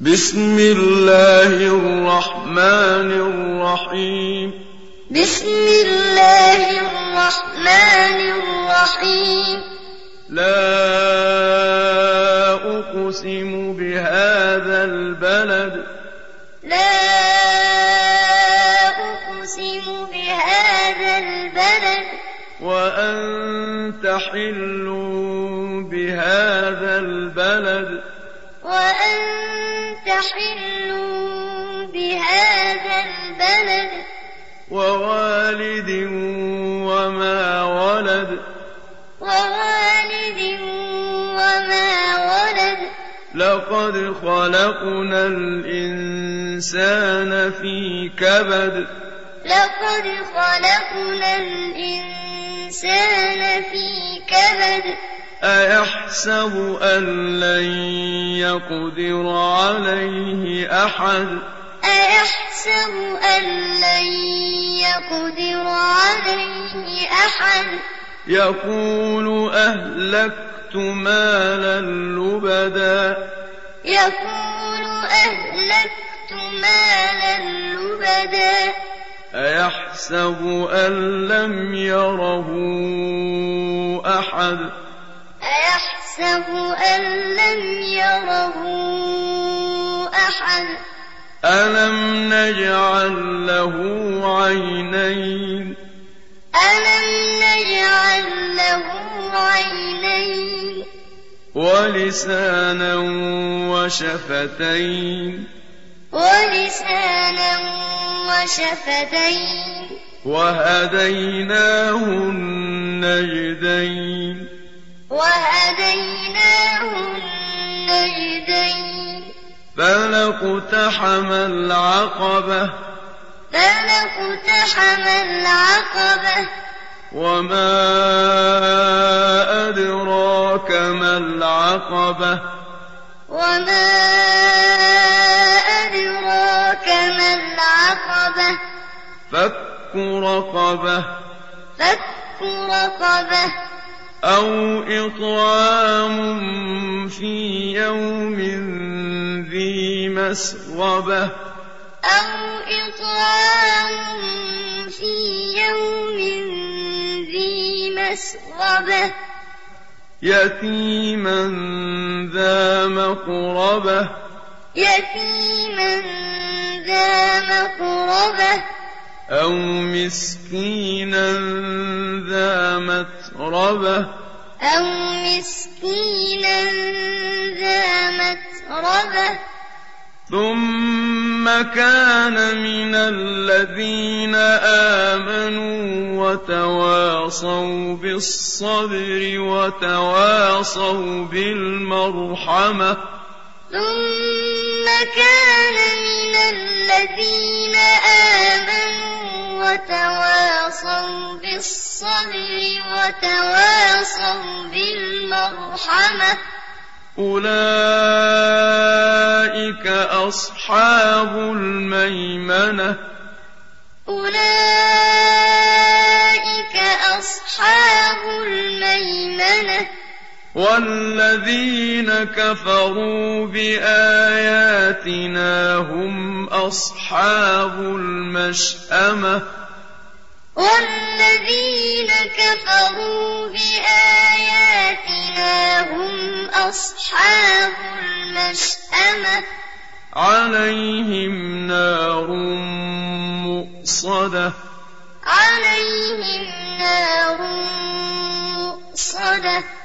بسم الله الرحمن الرحيم. بسم الله الرحمن الرحيم. لا أقسم بهذا البلد. لا أقسم بهذا البلد. وأنت حل بهذا البلد. وأنت حل بهذا البلد ووالد وما ولد ووالد وما ولد لقد خلقنا الإنسان في كبد لقد خلقنا الإنسان في كبد أيحسب أن لن يقدر عليه أحد؟ أيحسب أن لن يقدر عليه أحد؟ يقول أهلكت مالا لبدا. يقول أهلكت مالا لبدا. أيحسب أن لم يره أحد؟ أيحسب أن لم يره أحد ألم نجعل له عينين ألم نجعل له عينين ولسانا وشفتين ولسانا وشفتين وهديناه النجدين وهديناه النجدين فلاقتحم العقبة فلاقتحم العقبة. وما أدراك ما العقبة وما أدراك ما العقبة. فك رقبة فك رقبة. أو إطعام في يوم ذي مسغبة أو إطعام في يوم ذي مسغبة يتيما ذا مقربة يتيما ذا مقربة أو مسكينا ذا متربة أو مسكينا ذا متربة. ثم كان من الذين آمنوا وتواصوا بالصبر وتواصوا بالمرحمة. ثم كان من الذين آمنوا وتواصوا بالصبر وتواصوا بالمرحمة. أولئك أصحاب الميمنة. أولئك أصحاب الميمنة. والذين كفروا بآياتنا هم أصحاب المشأمة. والذين كفروا بآياتنا هم أصحاب المشأمة. عليهم نار مؤصدة. عليهم نار مؤصدة.